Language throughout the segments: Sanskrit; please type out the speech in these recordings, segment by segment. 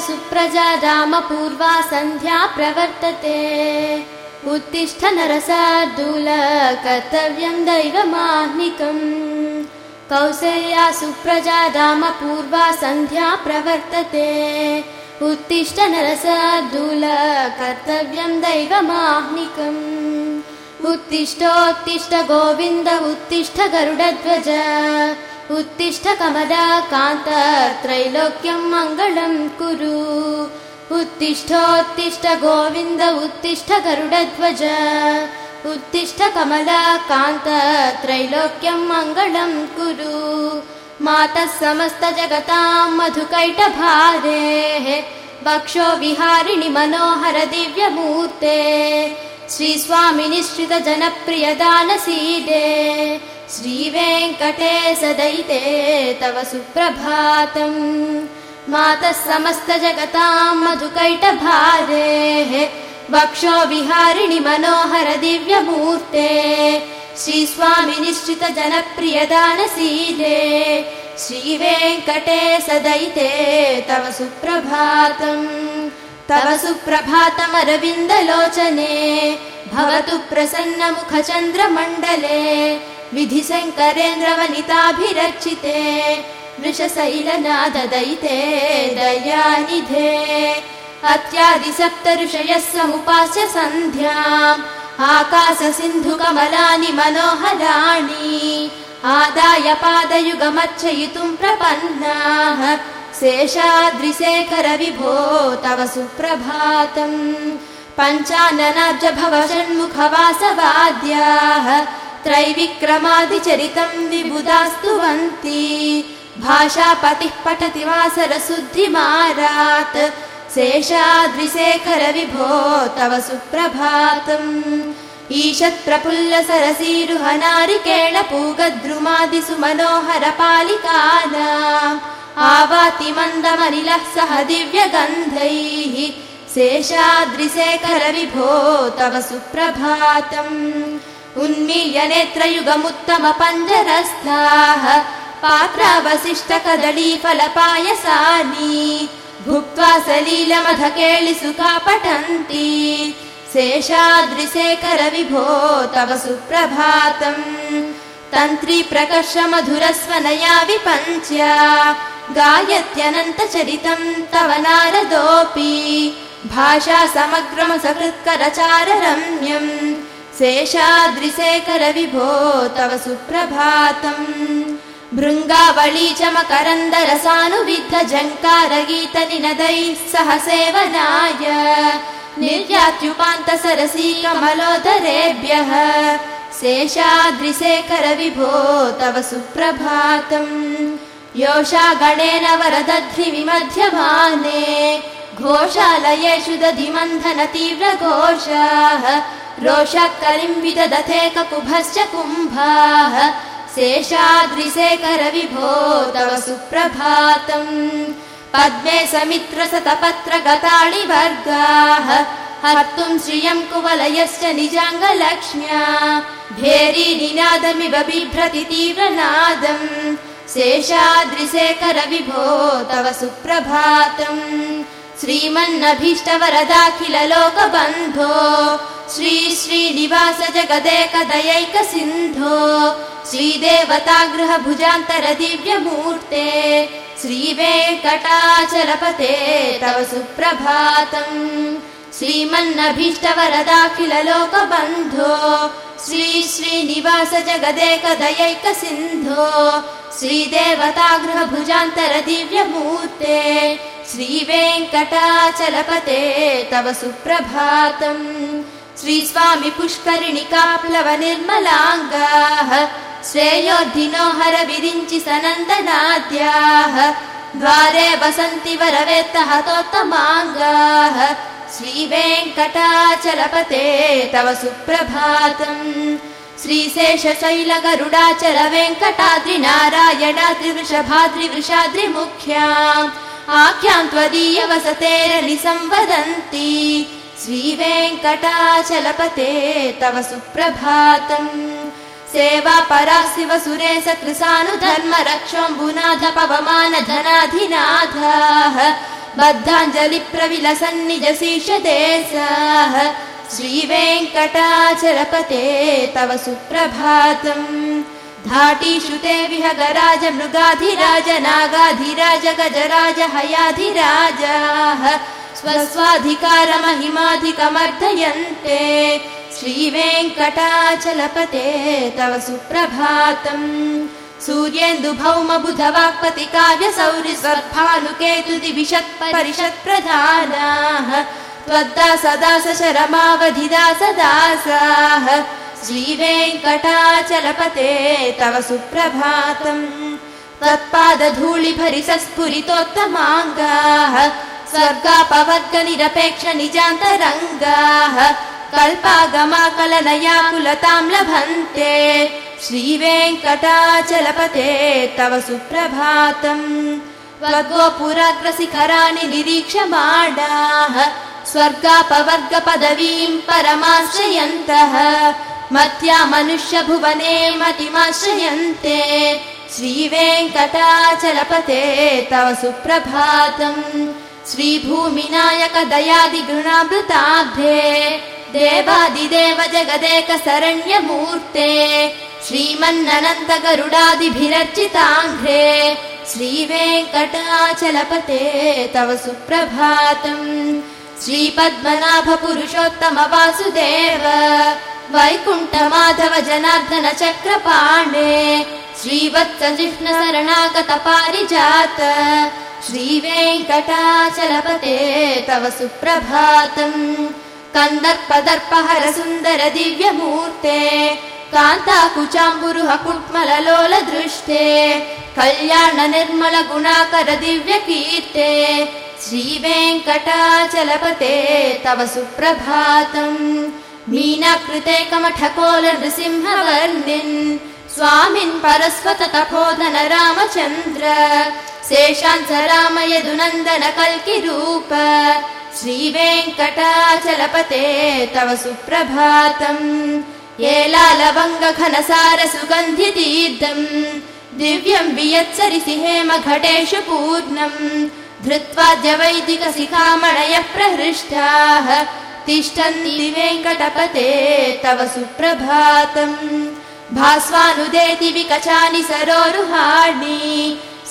सुप्रजा रामपूर्वा सन्ध्या प्रवर्तते। उत्तिष्ठ नरसार्दूल कर्तव्यम् दैवमाह्निकम् कौसल्या सुप्रजा रामपूर्वा सन्ध्या प्रवर्तते। उत्तिष्ठ नरसार्दूल कर्तव्यम् दैवमाह्निकम् उत्तिष्ठोत्तिष्ठ गोविन्द उत्तिष्ठ गरुडध्वज उत्तिष्ठ कमला कान्त त्रैलोक्यम् मङ्गलम् कुरु। उत्तिष्ठोत्तिष्ठ गोविन्द उत्तिष्ठ गरुडध्वज उत्तिष्ठ कमला कान्त त्रैलोक्यम् मङ्गलम् कुरु। मातः समस्त जगताम् मधुकैटभारेः। वक्षो विहारिणि मनोहर दिव्यमूर्ते। श्रीस्वामि निश्चित जनप्रिय दानसीदे श्रीवेङ्कटेश दयिते तव सुप्रभातम् मातः समस्त मधुकैटभारेः वक्षो विहारिणि मनोहर दिव्यमूर्ते। श्रीस्वामि निश्चित जनप्रिय दानसीदे श्रीवेङ्कटेश दयिते तव सुप्रभातम् तव सुप्रभातमरविन्दलोचने। भवतु प्रसन्न मुख चन्द्रमण्डले विधि शङ्करेन्द्रवनिताभिरक्षिते वृषशैलनाददयिते दयानिधे। अत्यादि सप्त ऋषयः समुपास्य सन्ध्याम् आकाश सिन्धु कमलानि मनोहराणि आदाय पादयुगमर्चयितुम् प्रपन्नाः। शेषाद्रिशेखर विभो तव सुप्रभातम्। पञ्चाननाब्ज भव षण्मुखवासवाद्याः त्रैविक्रमादिचरितम् विबुधास्तुवन्ति भाषापतिः पठति वासरशुद्धिमारात् शेषाद्रिशेखर विभो तव सुप्रभातम्। ईषत् प्रफुल्ल सरसीरुह नारिकेण पूगद्रुमादिसु मनोहर पालिकानाम् आवाति मन्दमनिलः सह दिव्यगन्धैः। शेषाद्रिशेखर विभो तव सुप्रभातम् उन्मील्य नेत्रयुगमुत्तम पञ्जरस्थाः पात्रावशिष्ट कदली फलपायसानि भुक्त्वा सलीलमधकेळि सुखा पठन्ति शेषाद्रिशेखर विभो तव सुप्रभातम् तन्त्री प्रकर्ष मधुरस्वनया विपञ्च्या गायत्यनन्त चरितम् तव नारदोऽपि। भाषा समग्रम सकृत्करचार रम्यम् शेषाद्रिशेखर विभो तव सुप्रभातम्। भृङ्गावळी च मकरन्द रसानुविद्ध जङ्कार गीत निनदैः सह सेवनाय निर्यात्युपान्त सरसी कमलोदरेभ्यः शेषाद्रिशेखर विभो तव सुप्रभातम्। योषा गणेन वरदध्रि विमध्यमाने घोषालयेषु दधिमन्थन तीव्र रोषः विदधते ककुभश्च कुम्भाः शेषाद्रिशेखर विभो तव सुप्रभातम्। पद्मे समित्र सतपत्र गताणि वर्गाः हर्तुम् श्रियम् कुवलयश्च निजाङ्गलक्ष्म्या। भेरी निनादमिव बिभ्रति तीव्रनादम्। शेषाद्रिशेखर विभो तव सुप्रभातम्। श्रीमन्नभीष्टवरदाखिल लोकबन्धो श्री श्रीनिवास जगदेकदयैक सिन्धो श्रीदेवतागृह भुजान्तर दिव्यमूर्ते श्रीवेङ्कटाचलपते तव सुप्रभातम् श्रीमन्नभीष्टवरदाखिल लोकबन्धो श्री श्रीनिवास जगदेकदयैक सिन्धो श्रीदेवतागृह भुजान्तर दिव्यमूर्ते श्रीवेङ्कटाचलपते तव सुप्रभातम् निर्मलाङ्गाः श्रेयोद्धिनो हर विरिञ्चि सनन्दनाद्याः द्वारे वसन्ति वरवेत्तः तोत्तमाङ्गाः। श्रीवेङ्कटाचलपते तव सुप्रभातम्। श्रीशेषशैल गरुडाचल वेङ्कटाद्रि नारायणाद्रि वृषभाद्रि वृषाद्रि मुख्याम् आख्याम् त्वदीय वसतेरनि संवदन्ति श्रीवेङ्कटाचलपते तव सुप्रभातम्। सेवा परा शिव कृसानु धर्म रक्षोऽम्बुनाथ पवमान धनाधिनाथाः। बद्धाञ्जलिप्रविलसन्निजशीषदेशाः श्रीवेङ्कटाचलपते तव सुप्रभातम्। धाटीषु ते विहगराज मृगाधिराज नागाधिराज गजराज हयाधिराजाः स्वस्वाधिकारमहिमाधिकमर्दयन्ते श्रीवेङ्कटाचलपते तव सुप्रभातम्। सूर्येन्दुभौम बुधवाक्पति काव्य सौरि स्वर्भानुकेतु दिविशत् परिषत् प्रधानाः त्वद्दा सदा शरमावधिदास दासाः श्रीवेङ्कटाचलपते तव सुप्रभातम्। त्वत्पादधूलिभरिसस्फुरितोत्तमाङ्गाः स्वर्गापवर्ग निरपेक्ष निजान्तरङ्गाः कल्पागमाकलनया कुलतां लभन्ते। श्रीवेङ्कटाचलपते तव सुप्रभातम्। त्वद्गोपुराग्रशिखराणि निरीक्षमाणाः पदवीम् परमाश्रयन्तः। मत्या मनुष्य भुवने मतिमाश्रयन्ते। श्रीवेङ्कटाचलपते तव सुप्रभातम् श्रीभूमिनायक दयादिगृणामृताब्धे देवादिदेव जगदेक शरण्यमूर्ते श्रीमन्ननन्द गरुडादिभिरर्चिताङ्घ्रे श्रीवेङ्कटाचलपते तव सुप्रभातम्। श्रीपद्मनाभ पुरुषोत्तम वासुदेव वैकुण्ठ माधव जनार्दन चक्रपाणे श्रीवत्स जिष्ण शरणागत पारिजात श्रीवेङ्कटाचलपते तव सुप्रभातम् कन्दर्पदर्पहर सुन्दर दिव्यमूर्ते कान्ताकुचाम्बुरुह कुट्मललोल दृष्टे कल्याण निर्मल गुणाकर दिव्यकीर्ते श्रीवेङ्कटाचलपते तव सुप्रभातम् मीनाकृते कमठकोल नृसिंहवर्णिन् स्वामिन् परस्वत तपोधन रामचन्द्र शेषान्त राम यदुनन्दन कल्किरूप श्रीवेङ्कटाचलपते तव सुप्रभातम् येलालवङ्ग घनसार सुगन्धितीर्थम् दिव्यम् वियत्सरिसि हेम घटेषु पूर्णम् धृत्वा जवैदिक शिखामणयः प्रहृष्टाः तिष्ठन्ति वेङ्कटपते तव सुप्रभातम् भास्वानुदेति विकचानि सरोरुहाणि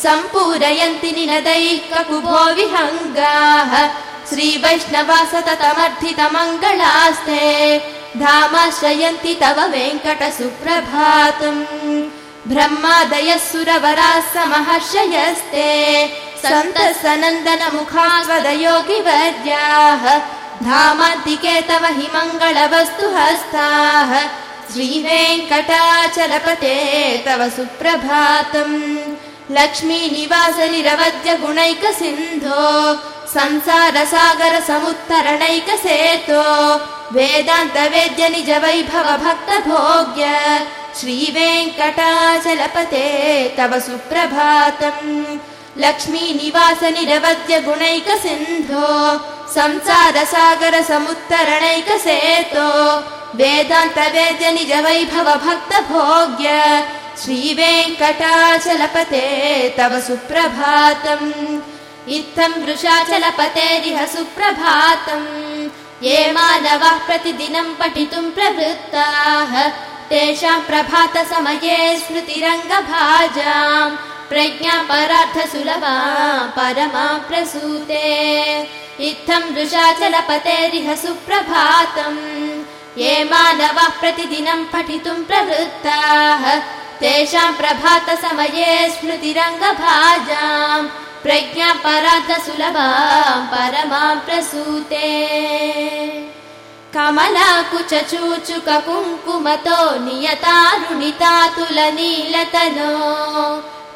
सम्पूरयन्ति निनदैः ककुभो विहङ्गाः। श्रीवैष्णवा सततमर्थितमङ्गलास्ते धामाश्रयन्ति तव वेङ्कट सुप्रभातम् ब्रह्मादयः सुरवराः समहर्षयस्ते सनन्दन मुखास्वदयोगिवर्याः धामान्तिके तव हि मङ्गलवस्तु हस्ताः श्रीवेङ्कटाचलपते तव सुप्रभातम् लक्ष्मी निवास निरवद्य गुणैक सिन्धो संसार सागर समुत्तरणैक सेतो वेदान्त वेद्य निज वैभव भक्त भोग्य श्रीवेङ्कटाचलपते तव सुप्रभातम्। लक्ष्मी निवास निरवद्य गुणैक सिन्धो संसार सागर समुत्तरणैक सेतो वेदान्त वेद्य निज वैभव भक्त भोग्य श्रीवेङ्कटाचलपते तव सुप्रभातम्। इत्थम् वृषाचलपतेरिह सुप्रभातम्। ये मानवाः प्रतिदिनम् पठितुम् प्रवृत्ताः तेषाम् प्रभात समये स्मृतिरङ्गभाजाम् प्रज्ञा परार्थ सुलभा परमा प्रसूते। इत्थम् वृषाचलपतेरिह सुप्रभातम् ये मानवाः प्रतिदिनम् पठितुम् प्रवृत्ताः। तेषाम् प्रभात समये स्मृतिरङ्गभाजाम् प्रज्ञा सुलभा परमाम् प्रसूते। कमलाकुच चूचुक कुङ्कुमतो नियतारुणितातुलनीलतनो।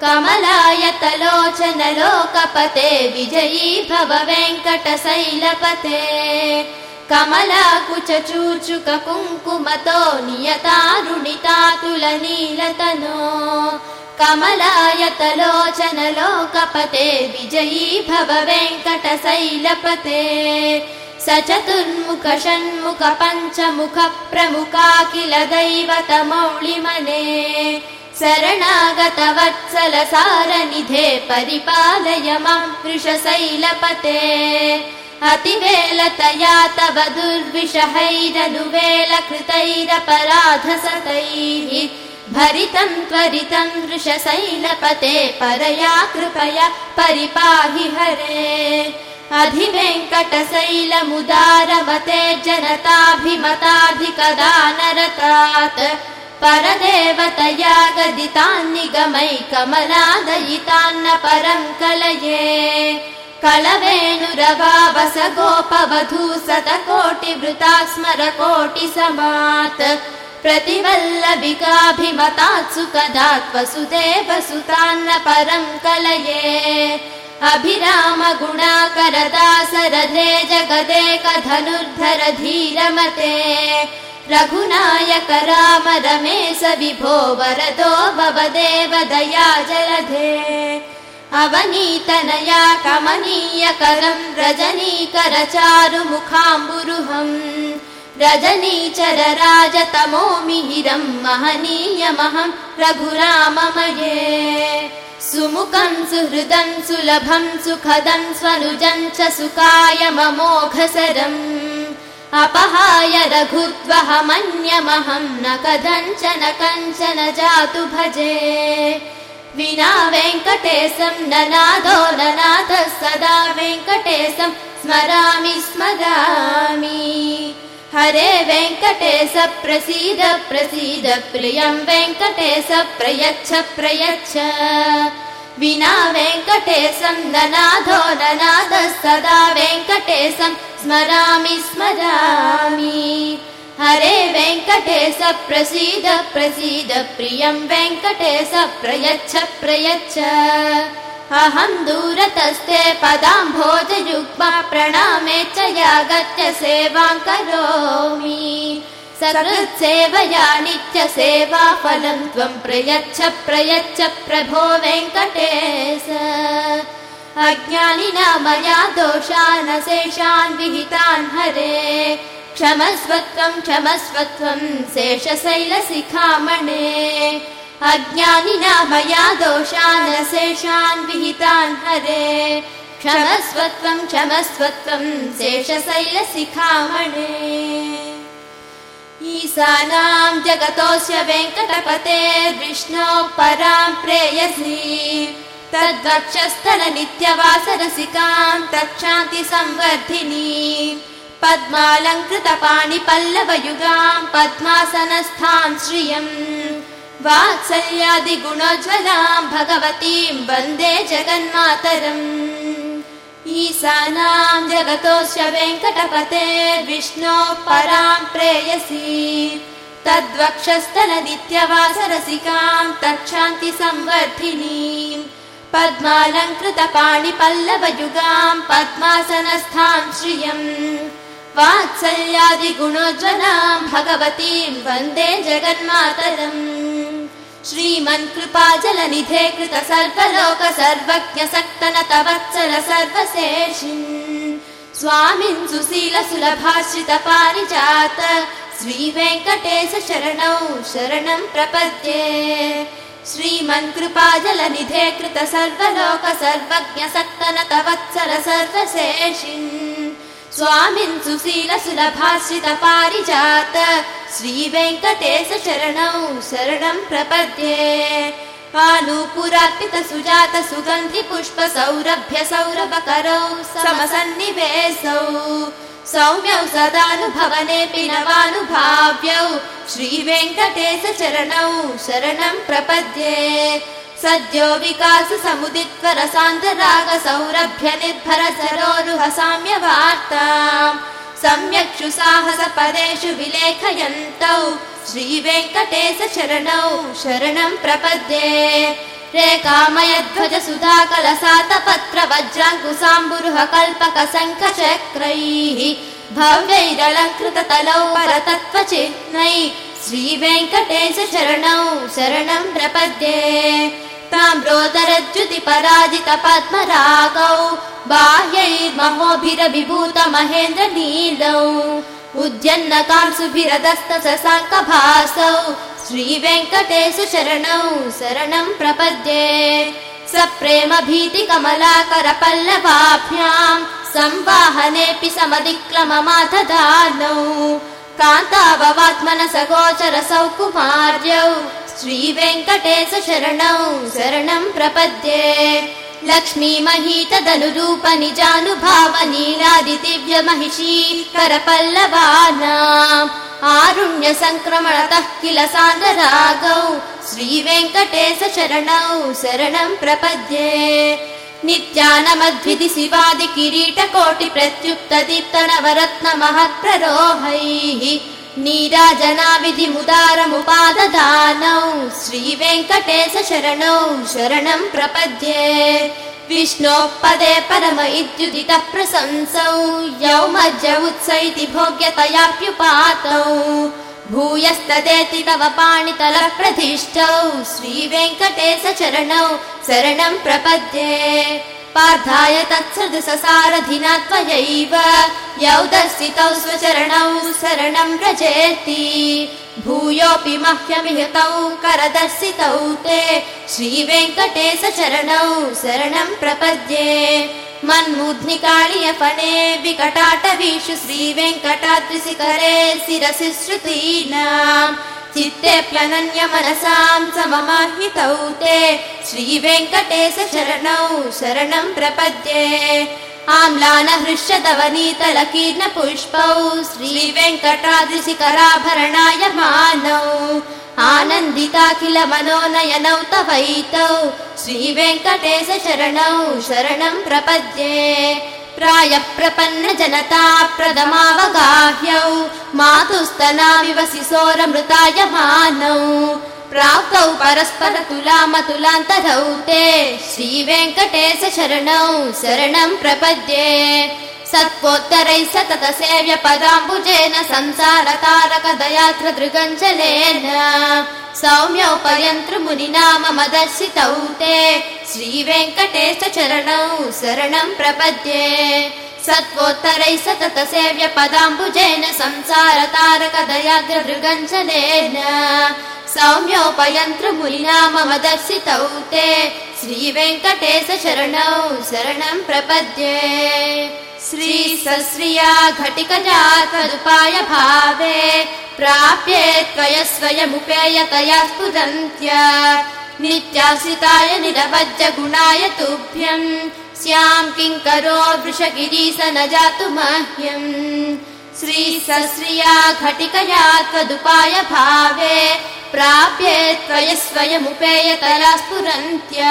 कमलायतलोचन लोकपते विजयी भव वेङ्कटशैलपते कुङ्कुमतो नियतारुणितातुलनीलतनो। कमलायतलोचन लोकपते विजयी भव वेङ्कटशैलपते स चतुर्मुख षण्मुख पञ्चमुख प्रमुखाखिल दैवतमौळिमने शरणागतवत्सलसारनिधे परिपालय मां वृषशैलपते अतिवेलतया तव दुर्विषहैरनुवेलकृतैरपराधसतैः भरितम् त्वरितम् वृषशैलपते परया कृपया परिपाहि हरे। अधिवेङ्कटशैलमुदारवते जनताभिमताधिकदानरतात् परदेवतया गदितान्निगमै कमलादयितान्न परम् कलये कलवेणुरवावस गोपवधू सतकोटिवृता स्मर कोटिसमात् प्रतिवल्लभिकाभिमतात्सु कदात्वसुदेव सुतान्न परम् कलये अभिराम गुणाकरदासरधे जगदेकधनुर्धर धीरमते रघुनायक राम रमेश विभो वरदो भवदेव दया जलधे अवनीतनया कमनीयकरम् रजनीकर चारुमुखाम्बुरुहम् रजनीचर राजतमो मिहिरम् महनीयमहम् रघुराममये। सुमुखम् सुहृदम् सुलभम् सुखदम् स्वनुजम् च सुकाय ममोघसरम्। अपहाय रघुत्वहमन्यमहम् न कथञ्चन कञ्चन जातु भजे विना वेङ्कटेशम् ननादो ननाथः सदा वेङ्कटेशम् स्मरामि स्मरामि। हरे वेङ्कटेश प्रसीद प्रसीद प्रियम् वेङ्कटेश प्रयच्छ प्रयच्छ। विना वेङ्कटेशम् ननाथो ननाथः सदा वेङ्कटेशम् स्मरामि स्मरामि हरे वेङ्कटेश प्रसीद प्रसीद प्रियम् वेङ्कटेश प्रयच्छ प्रयच्छ। अहम् दूरतस्ते पदाम्भोजयुग्मा प्रणामे च यागत्य सेवाम् करोमि। सकृत्सेवया नित्यसेवा फलम् त्वम् प्रयच्छ प्रयच्छ प्रभो वेङ्कटेश। अज्ञानिना मया दोषान् शेषान् विहितान् हरे क्षमस्वत्वम् क्षमस्वत्वम् शेषशैलशिखामणे। अज्ञानिना मया दोषान् शेषान् विहितान् हरे। क्षमस्वत्वम् क्षमस्वत्वम् शेषशैलशिखामणे। ईशानाम् जगतोऽस्य वेङ्कटपते विष्णो पराम् प्रेयसी। तद्वक्षस्थल नित्यवासरसिकाम् तक्षान्ति संवर्धिनी पद्मालङ्कृत पाणिपल्लवयुगाम् पद्मासनस्थाम् श्रियम् वात्सल्यादिगुणोज्ज्वलाम् भगवतीम् वन्दे जगन्मातरम् ईशानाम् जगतोऽस्य वेङ्कटपते विष्णो पराम् प्रेयसी तद्वक्षस्थल नित्यवासरसिकाम् तक्षान्ति संवर्धिनी पद्मालङ्कृत पाणिपल्लवयुगाम् पद्मासनस्थाम् श्रियम् वात्सल्यादिगुणोज्ज्वलाम् भगवतीम् वन्दे जगन्मातरम्। श्रीमन्कृपाजलनिधे कृत सर्वलोक सर्वज्ञ सक्तन तवत्सल सर्वशेषिन् स्वामिन् सुशील सुलभाश्रित पारिजात श्रीवेङ्कटेश शरणौ शरणम् प्रपद्ये। श्रीमन्कृपाजलनिधे कृत सर्वलोक सर्वज्ञ सक्तन तवत्सल सर्वशेषिन् स्वामिन् सुशील सुलभाश्रित पारिजात श्रीवेङ्कटेश शरणौ शरणम् प्रपद्ये आनुपुरार्पित सुजात सुगन्धि पुष्प सौरभ्य सौरभकरौ समसन्निवेशौ सौम्यौ सदानुभवनेऽपि नवानुभाव्यौ श्रीवेङ्कटेश चरणौ शरणम् प्रपद्ये सद्यो विकास समुदित्व रसान्तराग सौरभ्य निर्भर सरोरुह साम्यवार्ताम् सम्यक्षु साहस पदेषु विलेखयन्तौ। श्रीवेङ्कटेश चरणौ शरणम् प्रपद्ये। रे कामयध्वज सुधाकल सातपत्र वज्राङ्कुसाम्बुरुह कल्पक शङ्खचक्रैः। भव्यैरलङ्कृत तलौ परतत्त्वचिह्नै श्रीवेङ्कटेश शरणौ प्रपद्ये ताम्रोदरज्युति पराजित पद्मरागौ बाह्यैर्महोभिरभिभूत महेन्द्र नीलौ उद्यन्न कांसुभिरदस्त शशाङ्कभासौ श्रीवेङ्कटेशु शरणौ प्रपद्ये। स प्रेम भीति कमलाकर पल्लवाभ्याम् संवाहनेऽपि समधिक्लममाधदानौ। कान्ताववात्मनस गोचर सौकुमार्यौ श्रीवेङ्कटेश शरणौ प्रपद्ये। लक्ष्मी महीतदनुरूप निजानुभाव नीलादिदिव्य महिषी करपल्लवानाम् आरुण्य सङ्क्रमणतः किल सान्दरागौ श्रीवेङ्कटेश शरणौ शरणं प्रपद्ये। नित्यानमद्विधि शिवादि किरीटकोटि प्रत्युक्त दीप्त नवरत्न महत्प्ररोहैः नीराजना विधि मुदारमुपाददानौ श्रीवेङ्कटेश शरणौ प्रपद्ये। विष्णोः पदे परम इत्युदित प्रशंसौ उत्स इति भोग्यतयाप्युपातौ। भूयस्तदेति तव पाणितल प्रधिष्ठौ श्रीवेङ्कटेश चरणौ शरणं प्रपद्ये पार्थाय तत्सृ ससारधिना त्वयैव यौ दर्शितौ स्वचरणौ शरणं व्रजेति भूयोऽपि मह्यमिहतौ करदर्शितौ ते। श्रीवेङ्कटेश चरणौ शरणं प्रपद्ये। मन्मूध्निकाळियफणे विकटाटवीषु श्रीवेङ्कटाद्रिशिखरे शिरसि श्रुतीनाम् चित्तेऽप्यनन्य मनसां सममाहितौ ते श्रीवेङ्कटेश शरणौ प्रपद्ये। आम्लान हृष्यदवनीतलकीर्ण पुष्पौ श्रीवेङ्कटाद्रिशिखराभरणाय मानौ। आनन्दिताखिल मनोनयनौ तवैतौ श्रीवेङ्कटेश शरणौ प्रपद्ये। प्रायः प्रपन्न जनता प्रदमावगाह्यौ मातुस्तनाविव शिशोरमृताय मानौ प्राप्तौ परस्पर तुलामतुलान्तरौ ते। श्रीवेङ्कटेश शरणौ प्रपद्ये। सत्पोत्तरैः सतत सेव्य पदाम्बुजेन संसार तारक दयात्र दृगञ्जलेन सौम्यौ पर्यन्तृ मुनिनाम मदर्शितौ ते। श्रीवेङ्कटेश चरणौ शरणं प्रपद्ये। सत्पोत्तरैः सतत सेव्य पदाम्बुजेन संसार तारक दयात्र दृगञ्जलेन सौम्योपयन्तृ मुनिनाम मदर्शितौ ते श्रीवेङ्कटेश शरणौ शरणं प्रपद्ये। श्री सश्रिया घटिकजातदुपाय भावे प्राप्ये त्वय स्वयमुपेयतया स्फुरन्त्य नित्याश्रिताय निरवज्ज गुणाय तुभ्यम् स्याम् किङ्करो वृषगिरीश न जातु मह्यम् श्री सश्रिया घटिकया त्वदुपाय भावे प्राप्ये त्वय स्वयमुपेयतया स्फुरन्त्य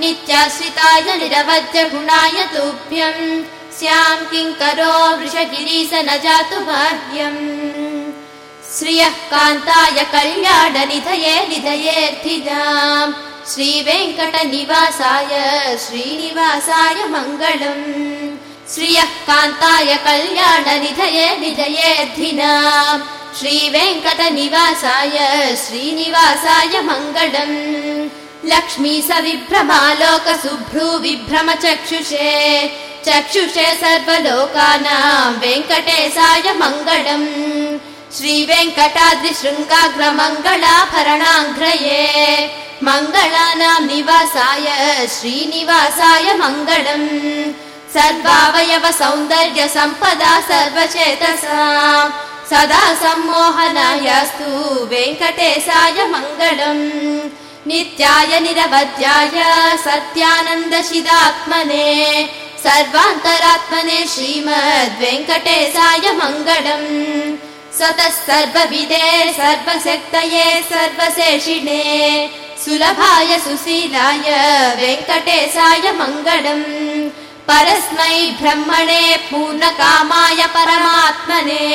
नित्याश्रिताय निरवज्ज गुणाय तुभ्यम्। स्याम् किङ्करो वृषगिरीश न जातु मह्यम् श्रियः कान्ताय कल्याणनिधये निधयेऽर्थिदाम् श्रीवेङ्कटनिवासाय श्रीनिवासाय मङ्गलम् श्रियः कान्ताय कल्याणनिधये निधयेऽर्थिनाम् श्रीवेङ्कटनिवासाय श्रीनिवासाय मङ्गलम्। लक्ष्मी स विभ्रमालोक सुभ्रू विभ्रम चक्षुषे सर्वलोकानाम् वेङ्कटेशाय मङ्गलम्। श्रीवेङ्कटाद्रिशृङ्गाग्रमङ्गलाभरणाङ्घ्रये मङ्गलानाम् निवासाय श्रीनिवासाय मङ्गलम् सर्वावयव सौन्दर्य सम्पदा सर्वचेतसाम्। सदा सम्मोहनायास्तु वेङ्कटेशाय मङ्गलम्। नित्याय निरवध्याय सत्यानन्दशिदात्मने। सर्वान्तरात्मने श्रीमद्वेङ्कटेशाय मङ्गलम्। सतः सर्वविदे सर्वशक्तये सर्वशेषिणे। सुलभाय सुशीलाय वेङ्कटेशाय मङ्गलम् परस्मै ब्रह्मणे पूर्णकामाय परमात्मने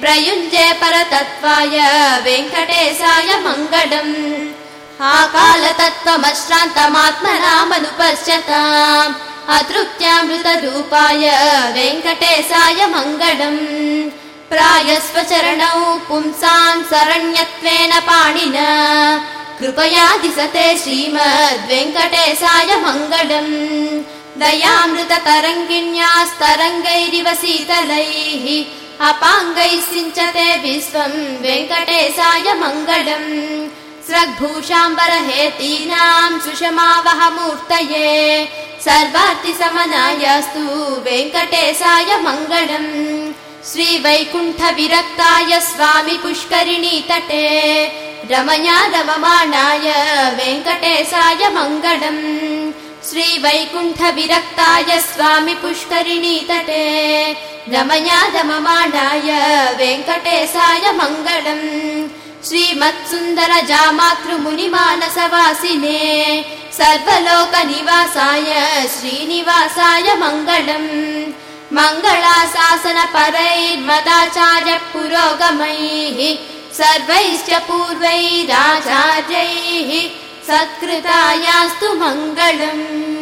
प्रयुञ्जे परतत्त्वाय वेङ्कटेशाय मङ्गलम्। आकालतत्त्वमश्रान्तमात्मनामनुपश्यताम् अतृप्त्यामृतरूपाय वेङ्कटेशाय मङ्गलम्। प्रायस्वचरणौ पुंसाम् शरण्यत्वेन पाणिना। कृपया दिशते श्रीमद्वेङ्कटेशाय मङ्गलम् दयामृततरङ्गिण्यास्तरङ्गैरिव शीतलैः अपाङ्गैः सिञ्चते विश्वम् वेङ्कटेशाय मङ्गलम्। स्रग्भूषाम्बरहेतीनाम् सुषमावहमूर्तये सर्वार्तिसमनायस्तु वेङ्कटेशाय मङ्गलम्। श्रीवैकुण्ठविरक्ताय स्वामि पुष्करिणी तटे रमया रममाणाय वेङ्कटेशाय मङ्गलम् श्रीवैकुण्ठविरक्ताय स्वामि पुष्करिणी तटे रमया वेङ्कटेशाय मङ्गलम् श्रीमत्सुन्दर जामातृमुनिमानसवासिने सर्वलोकनिवासाय श्रीनिवासाय मङ्गलम् मङ्गलाशासनपरैर्मदाचार्य पुरोगमैः सर्वैश्च पूर्वैराचार्यैः सत्कृतायास्तु मङ्गलम्